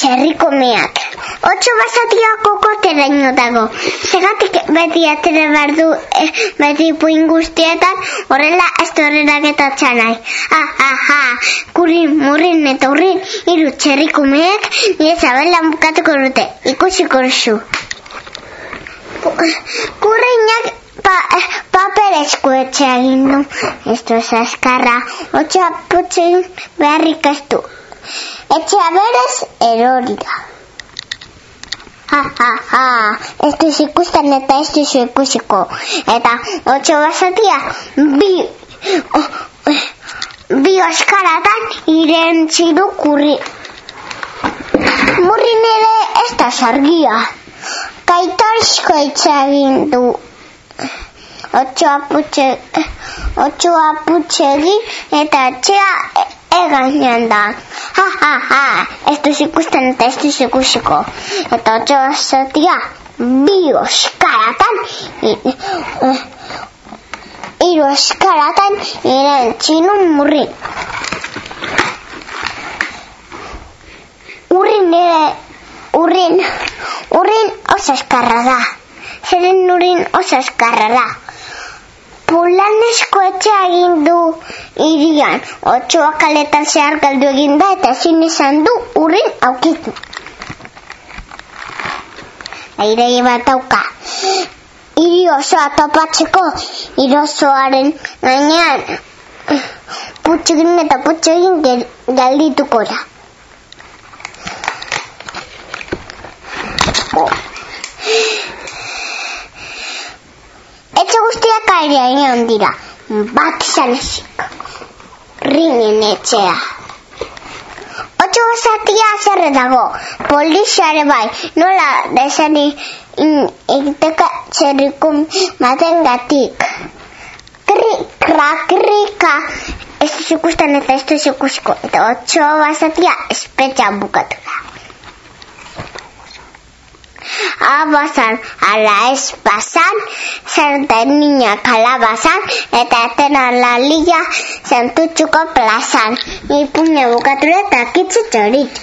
txerrikumeak. Otso basatia kokoteraino dago. Segatik beti atera behar du eh, beti puin guztietan horrela ez horrenak eta txanai. Ha, ha, ha, kurin, murrin eta urrin hiru txerrikumeak nire zabelan bukatuko dute. Ikusiko duzu. Ku- Kurriñak pa, eh, paper eskuetxe egin du. Esto es askarra. Otsoa putzen beharrik ez du. Etxea berez erori da. Ha, ha, ha. Ez duz ikusten eta ez duzu ikusiko. Eta otxo basatia bi, oh, eh, bi oskaratan irentzi du kurri. Murrin ere ez da sargia. Kaitorsko egin du. Putxe egin eta etxea egainan da. Ha, ha, ha, ez duz ikusten eta ez duz ikusiko. Eta otsoa zatia bi oskaratan, i- hiru oskaratan irentzinu murrin. Urrin ere, urrin, urrin oso eskarra da. Zeren urrin oso eskarra da. Pulanesko etxea egin du irian. Otsoa kaletan zehar galdu egin da eta ezin izan du urrin aukitu. Airei bat dauka. Hiri osoa topatzeko irosoaren gainean putxegin eta putxegin gel- da. Guztiak airean dira. Bat izan ezik. Ringen etxea. Otxo basatia zerre dago. Polizare bai. Nola desani egiteka txerrikum baten gatik. Krikra, krika. Ez duz ikusten eta ez duz ikusiko. Eta otxo basatia espetxan bukatu da. Abazan, ala ez pasan, zer den niña kalabazan, eta etena la lilla zentutxuko plazan. Ipune bukatu eta kitzu txorit.